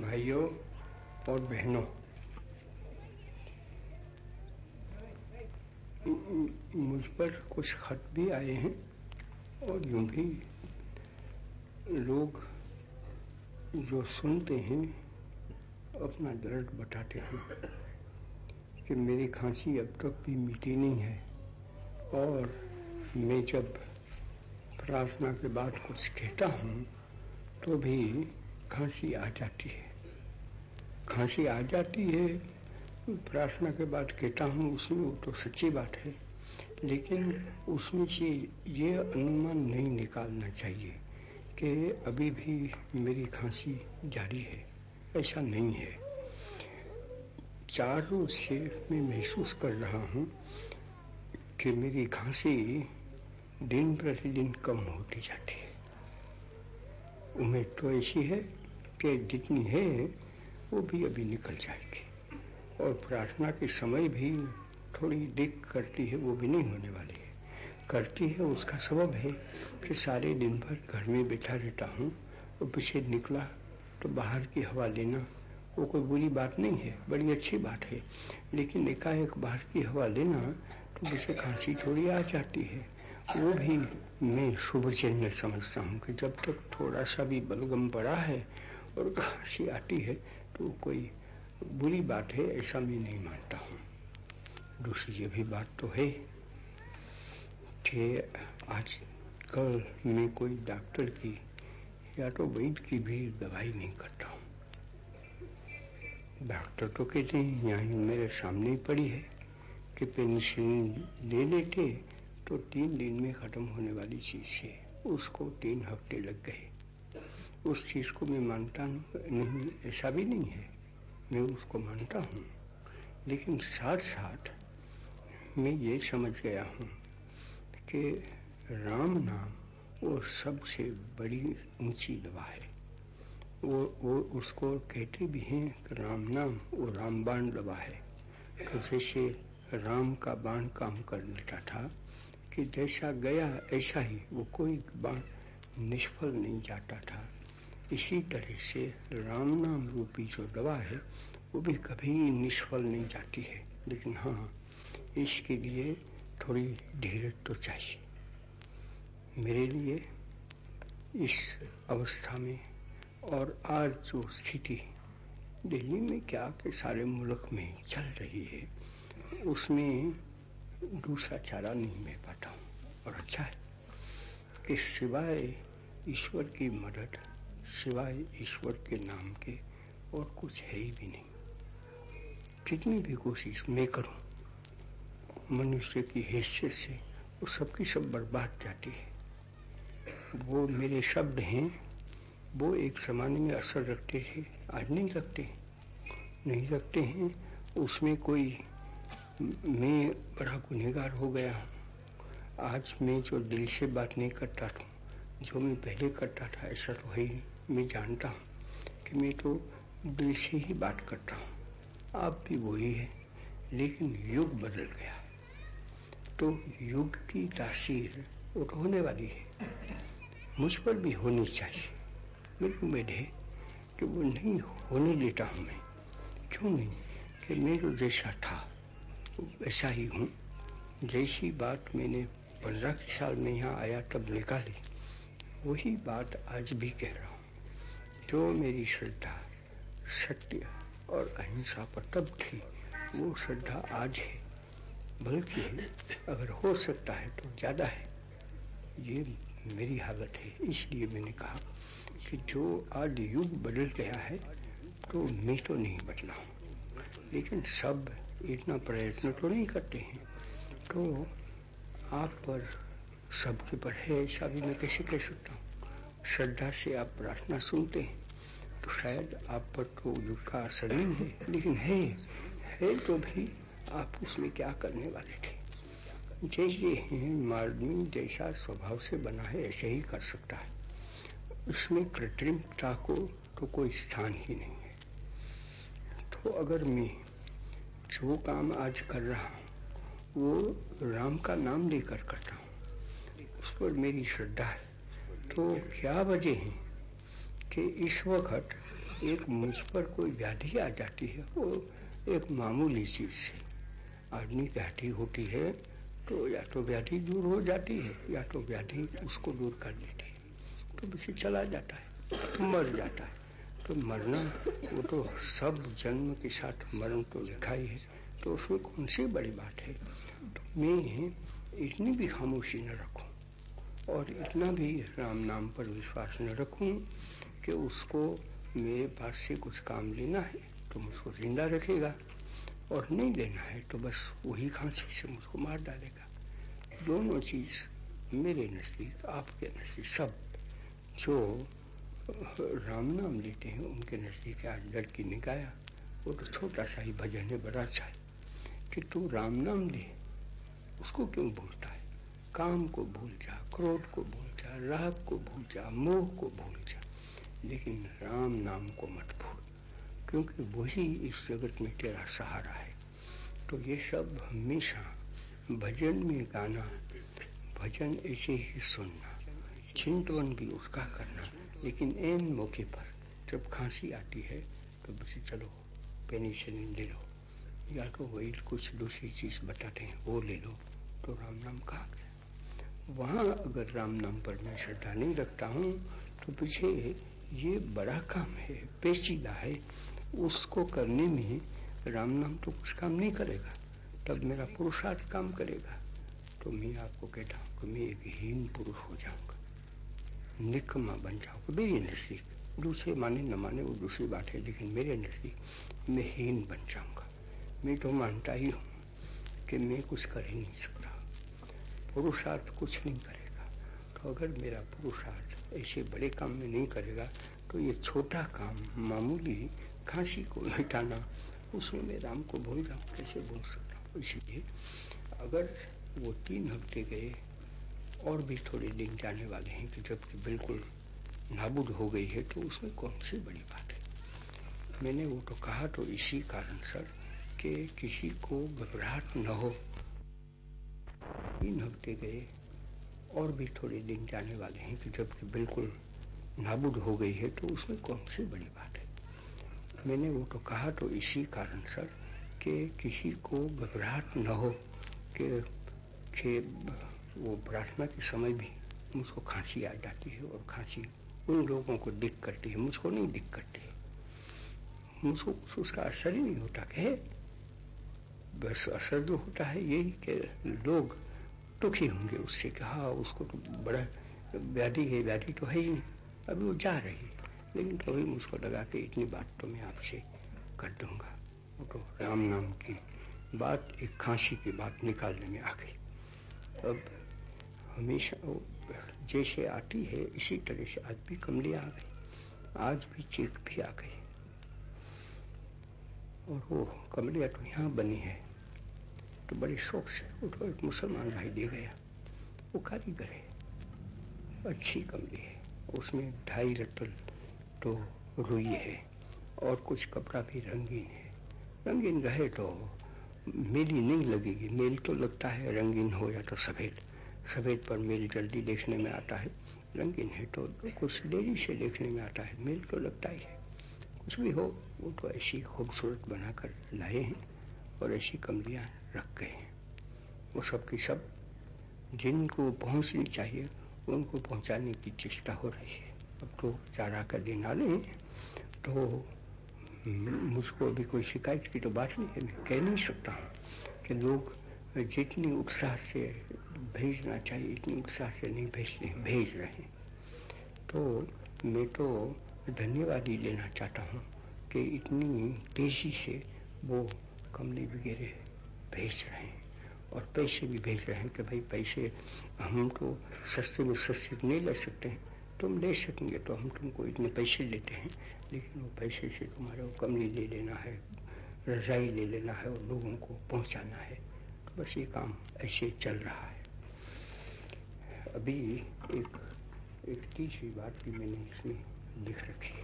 भाइयों और बहनों मुझ पर कुछ खत भी आए हैं और यूँ भी लोग जो सुनते हैं, अपना दर्द बताते हैं कि मेरी खांसी अब तक भी मिटी नहीं है और मैं जब प्रार्थना के बाद कुछ कहता हूँ तो भी खांसी आ जाती है। खांसी आ जाती है। प्रार्थना के बाद कहता हूँ, उसमें वो तो सच्ची बात है। लेकिन उसमें से ये अनुमान नहीं निकालना चाहिए कि अभी भी मेरी खांसी जारी है। ऐसा नहीं है। चार रोज से मैं महसूस कर रहा हूँ कि मेरी खांसी दिन प्रतिदिन कम होती जाती है। उम्मीद तो ऐसी है कि जितनी है वो भी अभी निकल जाएगी। और प्रार्थना के समय भी थोड़ी दिक करती है, वो भी नहीं होने वाली है। करती है, उसका सबब है कि सारे दिन भर घर में बैठा रहता हूँ, और पीछे निकला तो बाहर की हवा लेना, वो कोई बुरी बात नहीं है, बड़ी अच्छी बात है। लेकिन एकाएक बाहर की हवा लेना तो मुझे खांसी थोड़ी आ जाती है, वो भी मैं शुभ चिन्ह समझता हूँ कि जब तक थोड़ा सा भी बलगम पड़ा है और खांसी आती है तो कोई बुरी बात है, ऐसा मैं नहीं मानता हूँ। दूसरी ये भी बात तो है कि आज कल मैं कोई डॉक्टर की या तो वैद्य की भी दवाई नहीं करता हूँ। डॉक्टर तो कहते हैं, यहाँ मेरे सामने ही पड़ी है कि पेंसिल ले लेते तो तीन दिन में खत्म होने वाली चीज़ है, उसको तीन हफ़्ते लग गए। उस चीज़ को मैं मानता नहीं, ऐसा भी नहीं है। मैं उसको मानता हूँ। लेकिन साथ साथ मैं ये समझ गया हूँ कि राम नाम वो सबसे बड़ी ऊँची दवा है। वो वो उसको कहते भी हैं कि राम नाम वो रामबाण दवा है। तो जैसे राम का बाण काम कर लेता था कि जैसा गया, ऐसा ही वो कोई बाण निष्फल नहीं जाता था। इसी तरह से राम नाम रूपी जो दवा है, वो भी कभी निष्फल नहीं जाती है। लेकिन हाँ इसके लिए थोड़ी धीरज तो चाहिए। मेरे लिए इस अवस्था में और आज जो स्थिति दिल्ली में क्या के सारे मुल्क में चल रही है, उसमें दूसरा चारा नहीं मैं पाता हूँ। और अच्छा है कि सिवाय ईश्वर की मदद सिवाय ईश्वर के नाम के और कुछ है ही भी नहीं। कितनी भी कोशिश मैं करूँ, मनुष्य की हैसियत से वो सबकी सब बर्बाद जाती है। वो मेरे शब्द हैं, वो एक जमाने में असर रखते थे आज नहीं रखते नहीं रखते हैं, उसमें कोई मैं बड़ा गुनहगार हो गया हूँ। आज मैं जो दिल से बात नहीं करता था, जो मैं पहले करता था, ऐसा तो है ही मैं जानता हूँ कि मैं तो दिल से ही बात करता हूँ। आप भी वही है, लेकिन युग बदल गया। तो युग की तासीर तो होने वाली है। मुझ पर भी होनी चाहिए। मेरी उम्मीद है कि वो नहीं होने देता हूँ मैं। क्यों नहीं? कि मेरे जैसा था ऐसा ही हूँ। जैसी बात मैंने पंद्रह साल में यहाँ आया तब निकाली, वही बात आज भी कह रहा हूँ। जो मेरी श्रद्धा, सत्य और अहिंसा पर तब थी, वो श्रद्धा आज है। बल्कि अगर हो सकता है तो ज़्यादा है। ये मेरी हालत है, इसलिए मैंने कहा कि जो आज युग बदल गया है तो मैं तो नहीं बदला हूँ। लेकिन सब इतना प्रयत्न तो नहीं करते हैं। तो आप पर, सबके पर है ऐसा भी मैं कैसे कह सकता हूँ? श्रद्धा से आप प्रार्थना सुनते हैं तो शायद आप पर तो युग का असर नहीं है। लेकिन है है तो भी आप उसमें क्या करने वाले थे? जैसे आदमी जैसा स्वभाव से बना है, ऐसे ही कर सकता है। उसमें कृत्रिमता को तो कोई स्थान ही नहीं है। तो अगर मैं जो काम आज कर रहा हूँ, वो राम का नाम लेकर करता हूँ, उस पर मेरी श्रद्धा है। तो क्या वजह है कि इस वक्त एक मुझ पर कोई व्याधि आ जाती है? वो एक मामूली चीज़ से आदमी व्याधि होती है तो या तो व्याधि दूर हो जाती है, या तो व्याधि उसको दूर कर देती है। तो बस चला जाता है, मर जाता है। तो मरना, वो तो सब जन्म के साथ मरण तो लिखा ही है। तो उसमें कौन सी बड़ी बात है? तो मैं इतनी भी खामोशी न रखूँ। और इतना भी राम नाम पर विश्वास न रखूँ कि उसको मेरे पास से कुछ काम लेना है तो मुझको ज़िंदा रखेगा और नहीं लेना है तो बस वही खांसी से मुझको मार डालेगा। दोनों चीज़ मेरे नज़दीक आपके नज़दीक सब जो राम नाम लेते हैं, उनके नज़दीक आज लड़की ने गाया वो तो छोटा सा ही भजन है, बड़ा अच्छा है। कि तू राम नाम ले, उसको क्यों भूलता काम को भूल जा, क्रोध को भूल जा, राग को भूल जा, मोह को भूल जा, लेकिन राम नाम को मत भूल, क्योंकि वही इस जगत में तेरा सहारा है। तो ये सब हमेशा भजन में गाना, भजन ऐसे ही सुनना, चिंतवन भी उसका करना, लेकिन एन मौके पर जब खांसी आती है तो बस चलो, पेनिसिलिन ले लो, या तो वही कुछ दूसरी चीज़ बताते हैं, वो ले लो। तो राम नाम कहा गया? वहाँ अगर राम नाम पर मैं श्रद्धा नहीं रखता हूँ तो पीछे ये बड़ा काम है, पेचीदा है। उसको करने में राम नाम तो कुछ काम नहीं करेगा। तब मेरा पुरुषार्थ काम करेगा। तो मैं आपको कहता हूँ कि मैं एक हीन पुरुष हो जाऊँगा। निकमा बन जाऊँगा। मेरी नज़दीक दूसरे माने न माने वो दूसरी बात है, लेकिन मेरे नज़दीक मैं हीन बन जाऊँगा। मैं तो मानता ही हूँ कि मैं कुछ कर ही नहीं सकता। पुरुषार्थ कुछ नहीं करेगा। तो अगर मेरा पुरुषार्थ ऐसे बड़े काम में नहीं करेगा तो ये छोटा काम मामूली खांसी को मिटाना, उसमें मैं राम को भूल जाऊँ, कैसे भूल सकता हूँ? इसलिए अगर वो तीन हफ़्ते गए, और भी थोड़े दिन जाने वाले हैं, कि जबकि बिल्कुल नाबुद हो गई है तो उसमें कौन सी बड़ी बात है? मैंने वो तो कहा तो इसी कारण, सर, कि किसी को घबराहट न हो। तीन हफ़्ते गए, और भी थोड़े दिन जाने वाले हैं कि जबकि बिल्कुल नाबुद हो गई है तो उसमें कौन सी बड़ी बात है? मैंने वो तो कहा तो इसी कारण सर कि किसी को घबराहट न हो कि वो प्रार्थना के समय भी मुझको खांसी आ जाती है और खांसी उन लोगों को दिख करती है, मुझको नहीं दिख करती है। मुझको कुछ उसका असर ही नहीं होता कि बस असर जो होता है यही कि लोग दुखी होंगे उससे कि हाँ उसको तो बड़ा व्याधि है, व्याधि तो है ही अभी वो जा रही है, लेकिन कभी मुझको लगा कि इतनी बात तो मैं आपसे कर दूँगा। वो तो राम नाम की बात, एक खांसी की बात निकालने में आ गई। अब हमेशा वो जैसे आती है, इसी तरह से आज भी कमली आ गई, आज भी चीख भी आ गई। और वो कमलिया तो यहाँ बनी है। तो बड़े शौक से तो एक मुसलमान भाई दे गया। वो कारीगर है, अच्छी कमली है, उसमें ढाई रतल तो रुई है और कुछ कपड़ा भी रंगीन है। रंगीन रहे तो मेली नहीं लगेगी, मेल तो लगता है, रंगीन हो या तो सफ़ेद। सफ़ेद पर मेल जल्दी देखने में आता है, रंगीन है तो कुछ देरी से देखने में आता है, मेल तो लगता ही है। कुछ भी हो, वो तो ऐसी खूबसूरत बनाकर लाए हैं और ऐसी कमलियाँ रख गए वो सब की सब जिनको पहुंचनी चाहिए, उनको पहुँचाने की चेष्टा हो रही है। अब तो चारा का दिन आ रहे तो मुझको अभी कोई शिकायत की तो बात नहीं है, मैं कह नहीं सकता कि लोग जितनी उत्साह से भेजना चाहिए, इतनी उत्साह से नहीं भेजते, भेज रहे तो मैं तो धन्यवाद ही लेना चाहता हूँ कि इतनी तेज़ी से वो कमली वगैरह भेज रहे हैं और पैसे भी भेज रहे हैं कि भाई पैसे हम तो सस्ते में सस्ते नहीं ले सकते हैं। तुम ले सकेंगे तो हम तुमको इतने पैसे लेते हैं, लेकिन वो पैसे से तुम्हारे को कमली ले लेना है, रजाई ले लेना है और लोगों को पहुंचाना है। तो बस ये काम ऐसे चल रहा है। अभी एक एक तीसरी बात भी मैंने इसमें लिख रखी है।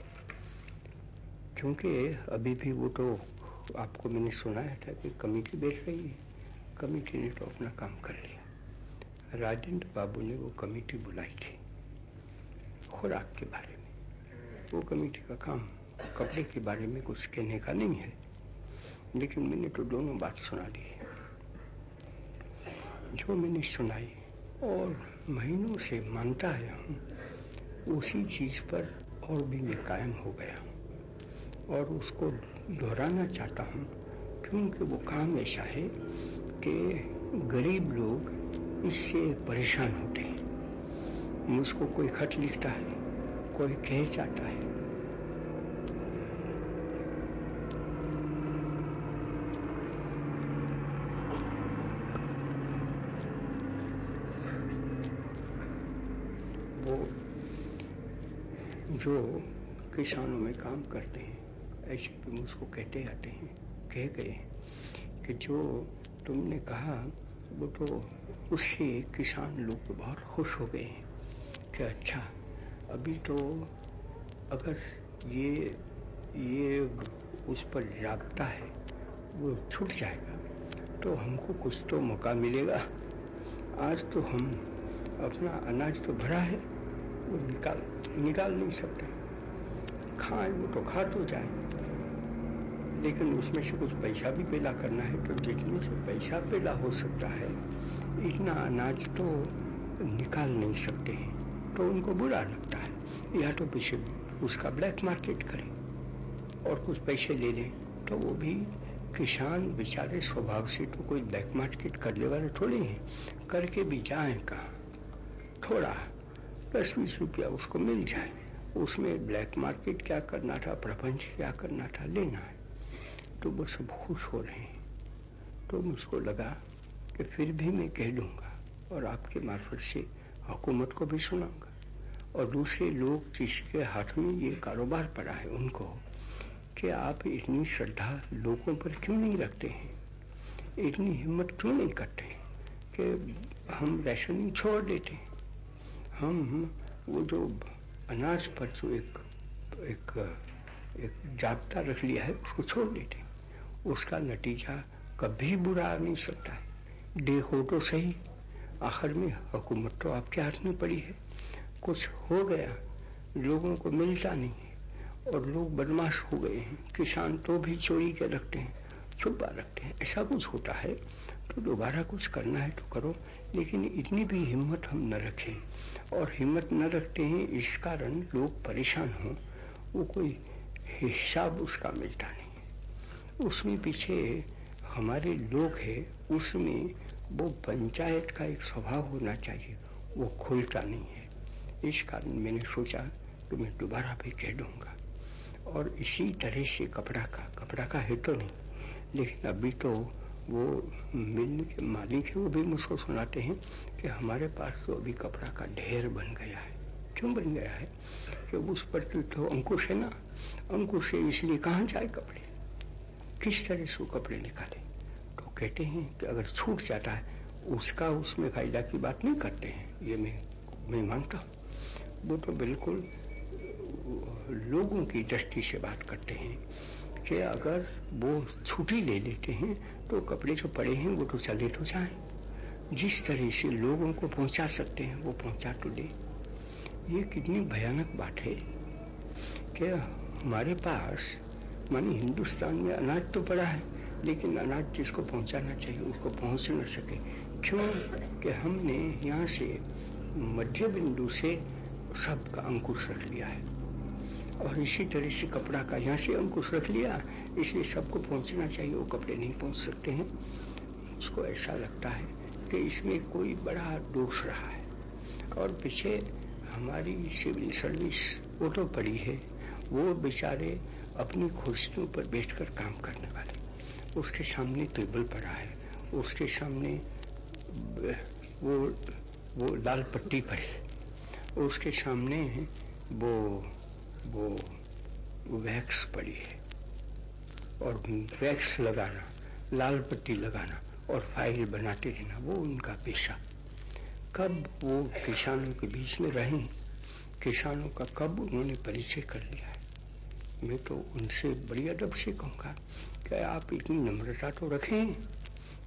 क्योंकि अभी भी वो तो आपको मैंने सुनाया था कि कमेटी बैठ रही है। कमेटी ने तो अपना काम कर लिया। राजेंद्र बाबू ने वो कमेटी बुलाई थी, खुराक के बारे में। वो कमेटी का काम कपड़े के बारे में कुछ कहने का नहीं है, लेकिन मैंने तो दोनों बात सुना दी जो मैंने सुनाई और महीनों से मानता आया हूँ, उसी चीज़ पर और भी मैं कायम हो गया और उसको दोहराना चाहता हूँ, क्योंकि वो काम ऐसा है कि गरीब लोग इससे परेशान होते हैं। मुझको कोई खत लिखता है, कोई कह जाता है। वो जो किसानों में काम करते हैं ऐसे मुझको कहते आते हैं, कह गए कि जो तुमने कहा, वो तो उससे किसान लोग बहुत खुश हो गए हैं कि अच्छा अभी तो अगर ये ये उस पर जागता है, वो छूट जाएगा तो हमको कुछ तो मौका मिलेगा। आज तो हम अपना अनाज तो भरा है, वो निकाल निकाल नहीं सकते। खाए वो तो खा तो जाए। लेकिन उसमें से कुछ पैसा भी पैदा करना है तो जितने से पैसा पैदा हो सकता है, इतना अनाज तो निकाल नहीं सकते हैं। तो उनको बुरा लगता है। या तो पीछे उसका ब्लैक मार्केट करें और कुछ पैसे ले लें तो वो भी किसान बेचारे स्वभाव से तो कोई ब्लैक मार्केट करने वाले थोड़े हैं। करके भी जाए कहाँ? थोड़ा दस बीस रुपया उसको मिल जाए। उसमें ब्लैक मार्केट क्या करना था, प्रपंच क्या करना था, लेना है। तो वो सब खुश हो रहे हैं। तो मुझको लगा कि फिर भी मैं कह दूँगा और आपके मार्फत से हुकूमत को भी सुनाऊँगा। और दूसरे लोग जिसके हाथ में ये कारोबार पड़ा है, उनको कि आप इतनी श्रद्धा लोगों पर क्यों नहीं रखते हैं? इतनी हिम्मत क्यों नहीं करते कि हम राशनिंग छोड़ देते हैं? हम, वो जो अनाज पर जो एक एक एक जाब्ता रख लिया है, उसको छोड़ देते उसका नतीजा कभी बुरा नहीं सकता है। देखो तो सही, आखिर में हुकूमत तो आपके हाथ में पड़ी है। कुछ हो गया, लोगों को मिलता नहीं है और लोग बदमाश हो गए हैं। किसान तो भी चोरी के रखते हैं, छुपा रखते हैं। ऐसा कुछ होता है तो दोबारा कुछ करना है तो करो, लेकिन इतनी भी हिम्मत हम न रखें। और हिम्मत न रखते हैं, इस कारण लोग परेशान हों, वो कोई हिसाब उसका मिलता नहीं। उसमें पीछे हमारे लोग है उसमें वो पंचायत का एक स्वभाव होना चाहिए वो खुलता नहीं है। इस कारण मैंने सोचा कि मैं दोबारा भी कह दूँगा। और इसी तरह से कपड़ा का कपड़ा का है तो नहीं लेकिन अभी तो वो मिल के मालिक है वो भी मुझको सुनाते हैं कि हमारे पास तो अभी कपड़ा का ढेर बन गया है। क्यों बन गया है? कि उस पर तो, तो अंकुश है ना? अंकुश है इसलिए कहाँ जाए कपड़े? किस तरह से कपड़े निकाले? तो कहते हैं कि अगर छूट जाता है, उसका उसमें फ़ायदा की बात नहीं करते हैं। ये मैं मैं मानता हूँ। वो तो बिल्कुल, लोगों की दृष्टि से बात करते हैं कि अगर वो छुट्टी ले लेते हैं तो कपड़े जो पड़े हैं, वो तो चले तो जाए। जिस तरह से लोगों को पहुँचा सकते हैं, वो पहुँचा तो दे ये कितनी भयानक बात है कि हमारे पास मानी हिंदुस्तान में अनाज तो पड़ा है, लेकिन अनाज जिसको पहुंचाना चाहिए, उसको पहुँच न सके। क्यों कि हमने यहाँ से मध्य बिंदु से सबका अंकुश रख लिया है। और इसी तरह से कपड़ा का यहाँ से अंकुश रख लिया, इसलिए सबको पहुँचना चाहिए, वो कपड़े नहीं पहुँच सकते हैं। उसको ऐसा लगता है कि इसमें कोई बड़ा दोष रहा है। और पीछे हमारी सिविल सर्विस वो तो पड़ी है, वो बेचारे अपनी कुर्सियों पर बैठकर काम करने वाले। उसके सामने टेबल पड़ा है उसके सामने वो वो लाल पट्टी पड़ी उसके सामने वो वो वैक्स पड़ी है। और वैक्स लगाना, लाल पट्टी लगाना और फ़ाइल बनाते रहना, वो उनका पेशा। कब वो किसानों के बीच में रहें, किसानों का कब उन्होंने परिचय कर लिया है? मैं तो उनसे बड़ी अदब से कहूँगा कि आप इतनी नम्रता तो रखें?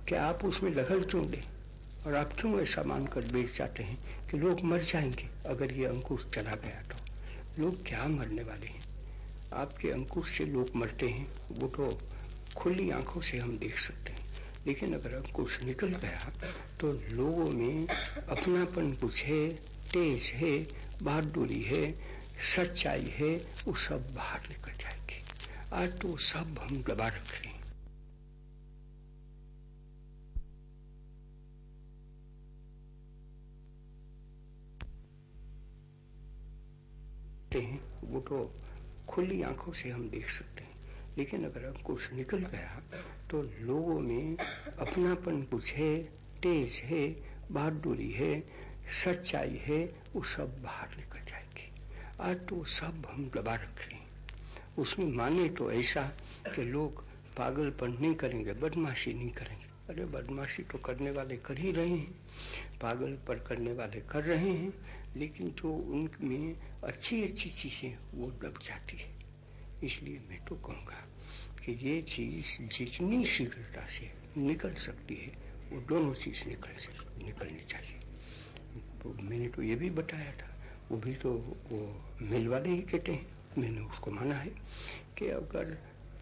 कि आप उसमें दखल क्यों दें और आप क्यों ऐसा मानकर बैठ जाते हैं कि लोग मर जाएँगे अगर ये अंकुश चला गया तो? लोग क्या मरने वाले हैं? आपके अंकुश से लोग मरते हैं, वो तो खुली आँखों से हम देख सकते हैं। लेकिन अगर अंकुश निकल गया तो लोगों में अपनापन कुछ है, तेज है, बहादुरी है, सच्चाई है, वो सब बाहर निकल आज तो सब हम दबा रख हैं। वो तो खुली आँखों से हम देख सकते हैं। लेकिन अगर कुछ निकल गया तो लोगों में अपनापन कुछ है, तेज है, बहादुरी है, सच्चाई है, वो सब बाहर निकल जाएगी। आज तो सब हम दबा रख रहे हैं। उसमें माने तो ऐसा कि लोग पागलपन नहीं करेंगे, बदमाशी नहीं करेंगे। अरे बदमाशी तो करने वाले कर ही रहे हैं, पागल पर करने वाले कर रहे हैं, लेकिन जो उनमें अच्छी अच्छी चीज़ें वो दब जाती है। इसलिए मैं तो कहूँगा कि ये चीज़ जितनी शीघ्रता से निकल सकती है, वो दोनों चीज़ निकल निकलनी चाहिए। तो मैंने तो ये भी बताया था, वो भी तो वो मिल वाले ही कहते हैं। मैंने उसको माना है कि अगर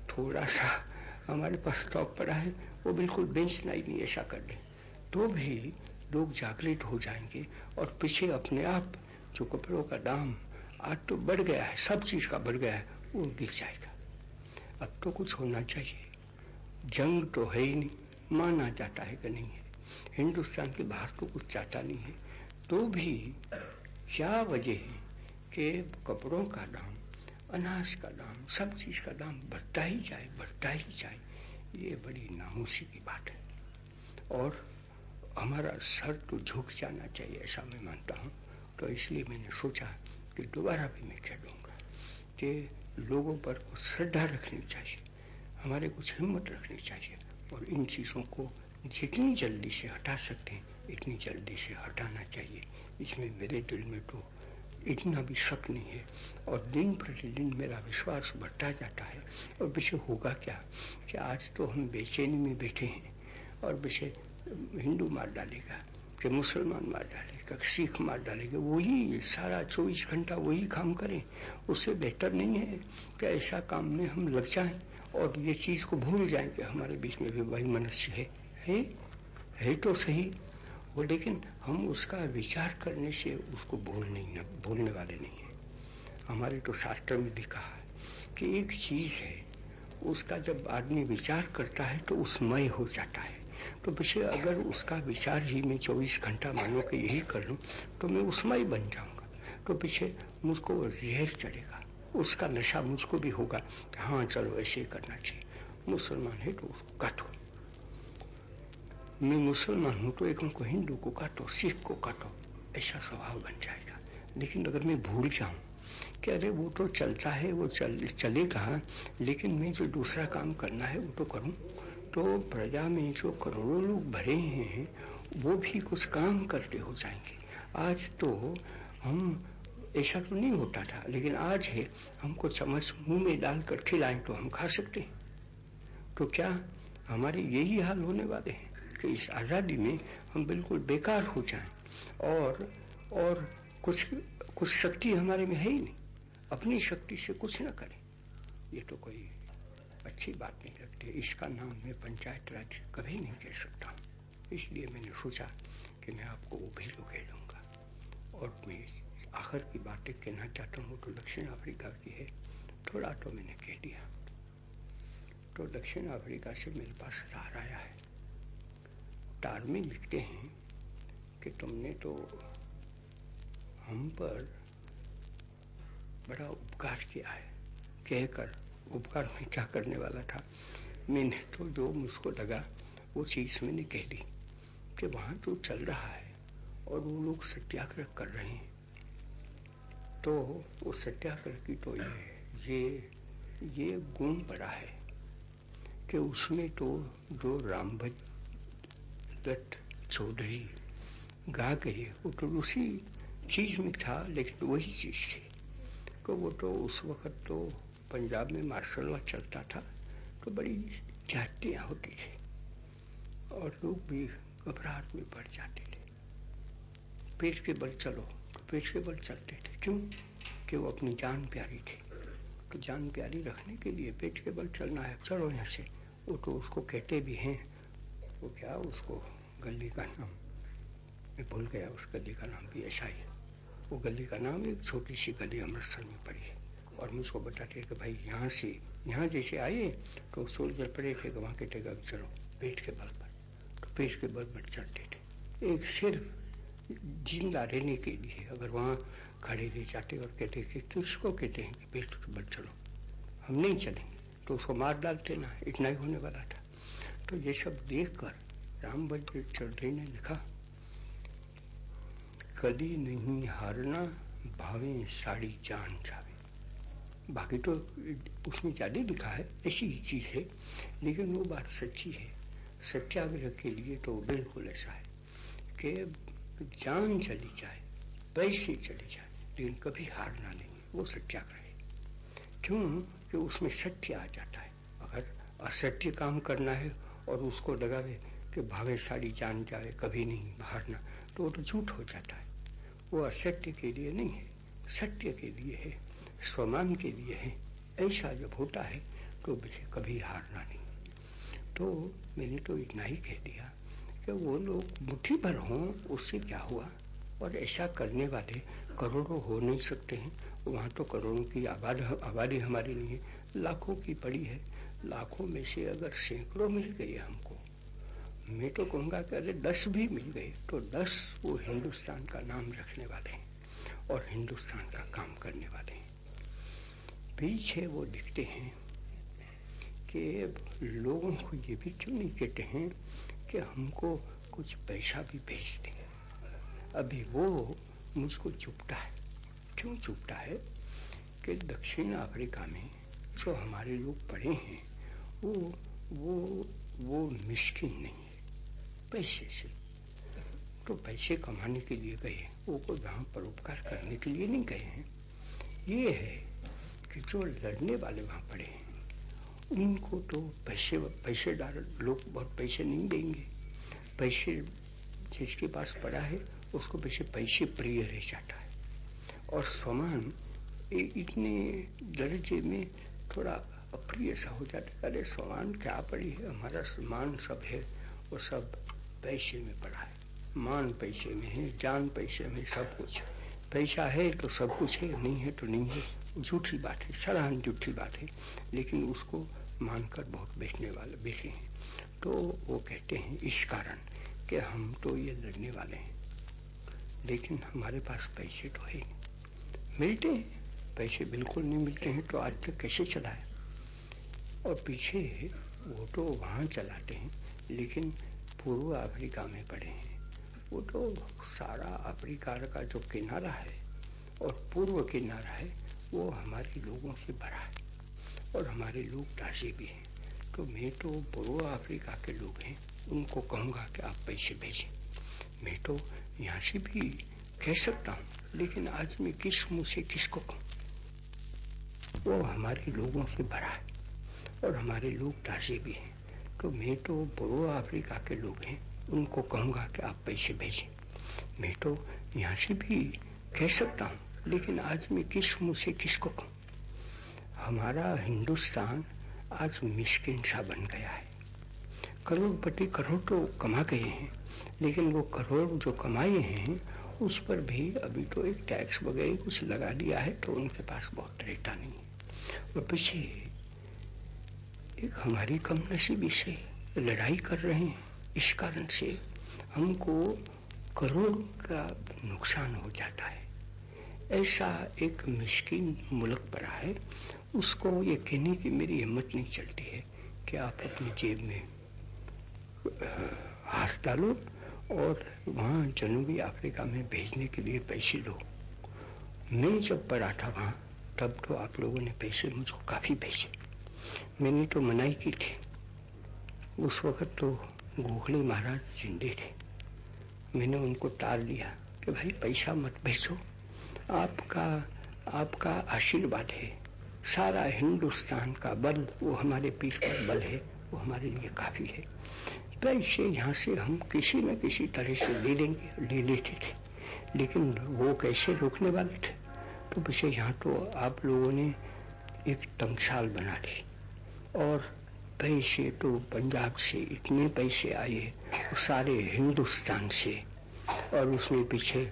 थोड़ा सा हमारे पास स्टॉक पड़ा है, वो बिल्कुल बेचना ही नहीं ऐसा कर दे। तो भी लोग जागृत हो जाएँगे और पीछे अपने आप जो कपड़ों का दाम आज तो बढ़ गया है, सब चीज़ का बढ़ गया है, वो गिर जाएगा। अब तो कुछ होना चाहिए। जंग तो है ही नहीं, माना जाता है कि नहीं है। हिंदुस्तान के बाहर तो कुछ जाता नहीं है। तो भी क्या वजह है कि कपड़ों का दाम अनाज का दाम, सब चीज़ का दाम बढ़ता ही जाए, बढ़ता ही जाए, ये बड़ी नामोशी की बात है। और हमारा सर तो झुक जाना चाहिए, ऐसा मैं मानता हूँ। तो इसलिए मैंने सोचा कि दोबारा भी मैं दूँगा कि लोगों पर कुछ श्रद्धा रखनी चाहिए, हमारे कुछ हिम्मत रखनी चाहिए, और इन चीज़ों को जितनी जल्दी से हटा सकते हैं, इतनी जल्दी से हटाना चाहिए। इसमें मेरे दिल में तो इतना भी शक नहीं है। और दिन प्रतिदिन मेरा विश्वास बढ़ता जाता है। और पीछे होगा क्या? कि आज तो हम बेचैनी में बैठे हैं। और विषय हिंदू मार डालेगा कि मुसलमान मार डालेगा सिख मार डालेगा वही सारा चौबीस घंटा वही काम करें। उससे बेहतर नहीं है कि ऐसा काम में हम लग जाएँ और ये चीज़ को भूल जाएँ कि हमारे बीच में भी वही मनुष्य है। है, है तो सही। वो लेकिन हम उसका विचार करने से उसको भूल नहीं भूलने वाले नहीं है। हमारे तो शास्त्र में भी कहा है कि एक चीज़ है, उसका जब आदमी विचार करता है तो उसमय हो जाता है। तो पीछे अगर उसका विचार ही मैं चौबीस घंटा मानो कि यही कर लूँ तो मैं उसमय बन जाऊँगा। तो पीछे मुझको जहर चढ़ेगा, उसका नशा मुझको भी होगा हाँ चलो ऐसे ही करना चाहिए। मुसलमान है तो उसको काटो मैं मुसलमान हूँ तो एक उनको हिंदू को काटो सिख को काटो ऐसा स्वभाव बन जाएगा लेकिन अगर मैं भूल जाऊँ कि अरे वो तो चलता है वो चल चले चलेगा लेकिन मैं जो दूसरा काम करना है वो तो करूँ तो प्रजा में जो करोड़ों लोग भरे हैं वो भी कुछ काम करते हो जाएँगे आज तो हम ऐसा तो नहीं होता था लेकिन आज है हमको चम्मच मुँह में डालकर खिलाएँ तो हम खा सकते हैं तो क्या हमारे यही हाल होने वाले हैं कि इस आज़ादी में हम बिल्कुल बेकार हो जाएँ और और कुछ कुछ शक्ति हमारे में है ही नहीं। अपनी शक्ति से कुछ न करें। ये तो कोई अच्छी बात नहीं लगती। इसका नाम मैं पंचायत राज कभी नहीं कह सकता। इसलिए मैंने सोचा कि मैं आपको वो भी दूँगा और मैं आखिर की बातें कहना चाहता हूँ तो दक्षिण अफ्रीका की है। थोड़ा तो मैंने कह दिया। तो दक्षिण अफ्रीका से मेरे पास आया है। तार में लिखते हैं कि तुमने तो हम पर बड़ा उपकार किया है। कहकर उपकार में क्या करने वाला था? मैंने तो जो मुझको लगा, वो चीज़ मैंने कह दी कि वहाँ तो चल रहा है और वो लोग सत्याग्रह कर रहे हैं। तो वो सत्याग्रह की तो ये ये ये गुण पड़ा है कि उसमें तो जो राम रामभज दत्त चौधरी गा गए, वो तो उसी चीज़ में था, लेकिन वही चीज़ थी। तो वो तो उस वक्त तो पंजाब में मार्शल लॉ चलता था तो बड़ी जातियाँ होती थी और लोग भी घबराहट में पड़ जाते थे। पेट के बल चलो तो पेट के बल चलते थे। क्यों? कि वो अपनी जान प्यारी थी। तो जान प्यारी रखने के लिए पेट के बल चलना है। चलो यहाँ से। वो तो उसको कहते भी हैं वो क्या उसको गली का नाम? मैं भूल गया उस गली का नाम भी ऐसा ही वो गली का नाम एक छोटी सी गली अमृतसर में पड़ी। और मुझको बताते कि भाई यहाँ से, यहाँ जैसे आए तो सोल्जर पड़े थे वहाँ के टेगा चलो पेट के बल पर। तो पेट के बल पर चढ़ते थे। एक सिर्फ़ ज़िंदा रहने के लिए अगर वहाँ खड़े रह जाते और कहते कि किसको कहते हैं कि पेट के बल चलो। हम नहीं चलेंगे। तो उसको मार डालते ना इतना ही होने वाला था। तो ये सब देखकर राम बल्लभ चौधरी ने लिखा कदी नहीं हारना, भावे साड़ी जान जावे। बाकी तो उसमें ज़्यादा लिखा है, ऐसी ही चीज़ है, लेकिन वो बात सच्ची है। सत्याग्रह के लिए तो बिल्कुल ऐसा है कि जान चली जाए, पैसे चले जाए, लेकिन कभी हारना नहीं, वो सत्याग्रह है। क्यों? कि उसमें सत्य आ जाता है। अगर असत्य काम करना है और उसको लगावे कि भावे साड़ी जान जाए, कभी नहीं हारना तो वो तो झूठ हो जाता है। वो असत्य के लिए नहीं है। सत्य के लिए है। स्वमान के लिए है। ऐसा जब होता है तो मुझे कभी हारना नहीं। तो मैंने तो इतना ही कह दिया कि वो लोग मुट्ठी भर हों, उससे क्या हुआ? और ऐसा करने वाले करोड़ों हो नहीं सकते हैं। वहाँ तो करोड़ों की आबाद, आबादी हमारी नहीं है लाखों की पड़ी है। लाखों में से अगर सैकड़ों मिल गए हमको, मैं तो कहूँगा कि अगर दस भी मिल गए तो दस वो हिंदुस्तान का नाम रखने वाले हैं और हिंदुस्तान का काम करने वाले हैं। पीछे वो दिखते हैं कि लोगों को ये भी क्यों नहीं कहते हैं कि हमको कुछ पैसा भी भेज दें। अभी वो मुझको चुपता है। क्यों चुपता है कि दक्षिण अफ्रीका में जो हमारे लोग पढ़े हैं वो वो वो मिस्किन नहीं है। पैसे से। तो पैसे कमाने के लिए गए हैं। वो कोई वहाँ परोपकार करने के लिए नहीं गए हैं। ये है कि जो लड़ने वाले वहाँ पड़े हैं, उनको तो पैसे पैसे डाल, लोग बहुत पैसे नहीं देंगे। पैसे जिसके पास पड़ा है, उसको पैसे पैसे प्रिय रह जाता है। और समान इतने दर्जे में थोड़ा अप्रिय सा हो जाता है, अरे समान क्या पड़ी है? हमारा मान सब है, वो सब पैसे में पड़ा है। मान पैसे में है, जान पैसे में सब कुछ पैसा है तो सब कुछ है, नहीं है तो नहीं है। झूठी बात है, सराहन झूठी बात है। लेकिन उसको मानकर बहुत बेचने वाले बेचे हैं। तो वो कहते हैं, इस कारण कि हम तो ये लड़ने वाले हैं। लेकिन हमारे पास पैसे तो है। मिलते हैं। पैसे बिल्कुल नहीं मिलते हैं तो आज तक कैसे चलाए? और पीछे वो तो वहाँ चलाते हैं, लेकिन पूर्व अफ्रीका में पड़े हैं। वो तो सारा अफ्रीका का जो किनारा है और पूर्व किनारा है, वो हमारे लोगों से भरा है और हमारे लोग ताजे भी हैं। तो मैं तो पूर्व अफ्रीका के लोग हैं, उनको कहूँगा कि आप पैसे भेजें। मैं तो यहाँ से भी कह सकता हूँ, लेकिन आज मैं किस मुँह से किसको कहूँ? वो हमारे लोगों से भरा है। और हमारे लोग ताजे भी हैं। तो मैं तो पूर्व अफ्रीका के लोग हैं। उनको कहूँगा कि आप पैसे भेजें। मैं तो यहाँ से भी कह सकता हूँ, लेकिन आज मैं किस मुँह से किसको कहूँ? हमारा हिंदुस्तान आज मिस्किन सा बन गया है। करोड़पति करोड़ तो कमा गए हैं, लेकिन वो करोड़ जो कमाए हैं, उस पर भी अभी तो एक टैक्स वगैरह कुछ लगा दिया है तो उनके पास बहुत रहता नहीं है। और पीछे एक हमारी कम नसीबी से लड़ाई कर रहे हैं। इस कारण से हमको करोड़ का नुकसान हो जाता है। ऐसा एक मिस्किन मुल्क पड़ा है। उसको ये कहने की मेरी हिम्मत नहीं चलती है कि आप अपनी जेब में हाथ डालो और वहाँ जनूबी अफ्रीका में भेजने के लिए पैसे लो। मैं जब पढ़ा था वहाँ, तब तो आप लोगों ने पैसे मुझको काफ़ी भेजे। मैंने तो मनाई की थी। उस वक्त तो गोखले महाराज जिंदे थे। मैंने उनको टाल दिया कि भाई पैसा मत भेजो। आपका आपका आशीर्वाद है। सारा हिंदुस्तान का बल, वो हमारे पीठ पर बल है, वो हमारे लिए काफ़ी है। पैसे यहाँ से हम किसी न किसी तरह से ले लेंगे, ले लेते थे। लेकिन वो कैसे रोकने वाले थे? तो पीछे यहाँ तो आप लोगों ने एक तंगशाल बना ली। और पैसे तो पंजाब से इतने पैसे आए, सारे हिंदुस्तान से। और उसमें पीछे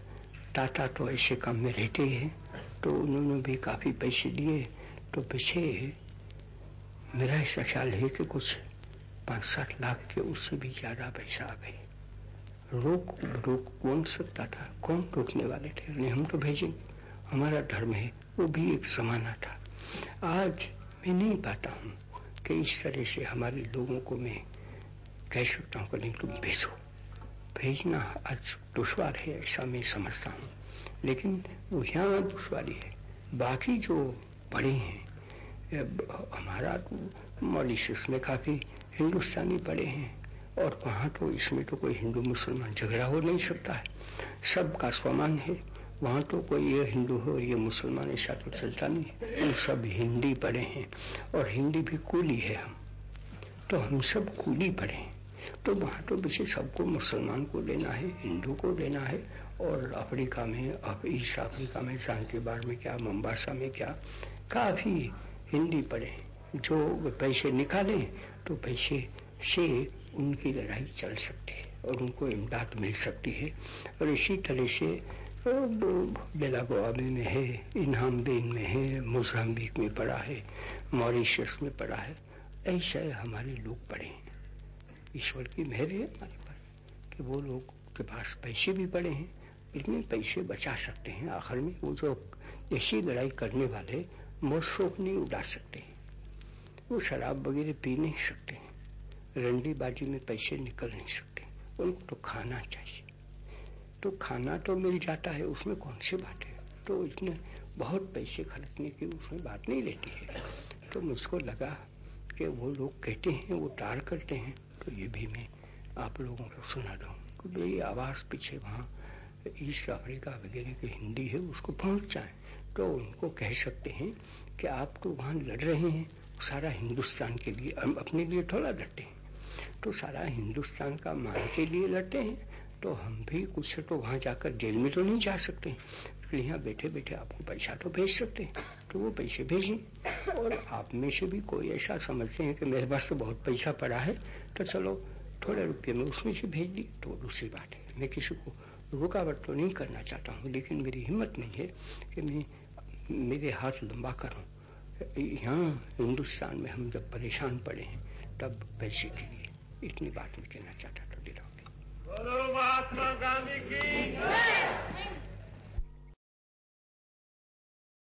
टाटा तो ऐसे काम में रहते हैं तो उन्होंने भी काफ़ी पैसे दिए तो पीछे मेरा ऐसा ख्याल है कि कुछ पाँच सात लाख के उससे भी ज़्यादा पैसा आ गए। रोक रोक कौन सकता था? कौन रोकने वाले थे? नहीं, हम तो भेजेंगे हमारा धर्म है, वो भी एक जमाना था। आज मैं नहीं पाता हूँ। कि इस तरह से हमारे लोगों को मैं कह सकता हूँ कि नहीं, तुम भेजो। भेजना आज दुश्वार है, ऐसा मैं समझता हूँ। लेकिन वो यहाँ दुश्वारी है। बाकी जो पढ़े हैं हमारा तो मॉरिशस में काफ़ी हिंदुस्तानी पढ़े हैं। और वहाँ तो इसमें तो कोई हिंदू मुसलमान झगड़ा हो नहीं सकता है। सबका समान है। वहाँ तो कोई ये हिंदू हो, ये मुसलमान ऐसा तो चलता नहीं हम सब हिंदी पढ़े हैं और हिंदी भी कूली है हम। तो हम सब कूली पढ़े हैं। तो वहाँ तो पीछे सबको मुसलमान को लेना है, हिंदू को लेना है और अफ्रीका में अब ईस्ट अफ्रीका में जानकीबार में क्या, मुम्बासा में क्या, काफ़ी हिंदी पढ़े जो पैसे निकाले तो पैसे से उनकी लड़ाई चल सकती है और उनको इमदाद मिल सकती है। और इसी तरह से बेलागोआ में है, इनाम बेन में है, मोजाम्बिक में पड़ा है, मॉरिशस में पड़ा है, ऐसा हमारे लोग पढ़े हैं। ईश्वर की मेहर है हमारे पर कि वो लोग के पास पैसे भी पड़े हैं, इतने पैसे बचा सकते हैं, आखिर में वो जो ऐसी लड़ाई करने वाले वो शोक नहीं उड़ा सकते वो शराब वगैरह पी नहीं सकते हैं, रंडीबाजी में पैसे निकल नहीं सकते उनको तो खाना चाहिए। तो खाना तो मिल जाता है, उसमें कौन सी बात है? तो इतने बहुत पैसे खर्चने की उसमें बात नहीं रहती है। तो मुझको लगा कि वो लोग कहते हैं, वो टार करते हैं तो ये भी मैं आप लोगों को सुना दूँ। कि मेरी आवाज़ पीछे वहाँ ईस्ट अफ्रीका वगैरह की हिंदी है, उसको पहुँच जाए। तो उनको कह सकते हैं कि आप तो वहाँ लड़ रहे हैं, सारा हिंदुस्तान के लिए अपने लिए थोड़ा लड़ते हैं। तो सारा हिंदुस्तान का मान के लिए लड़ते हैं। तो हम भी कुछ तो वहाँ जाकर जेल में तो नहीं जा सकते। लेकिन यहाँ बैठे बैठे आपको पैसा तो भेज सकते हैं। तो वो पैसे भेजें। और आप में से भी कोई ऐसा समझते हैं कि मेरे पास तो बहुत पैसा पड़ा है तो चलो थोड़े रुपये में उसमें से भेज दी तो दूसरी बात है। मैं किसी को रुकावट तो नहीं करना चाहता हूँ, लेकिन मेरी हिम्मत नहीं है कि मैं मेरे हाथ लंबा करूँ। यहाँ हिंदुस्तान में हम जब परेशान पड़े हैं, तब पैसे के लिए इतनी बात मैं कहना चाहता Guru Mahatma Gandhi ki.